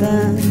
happen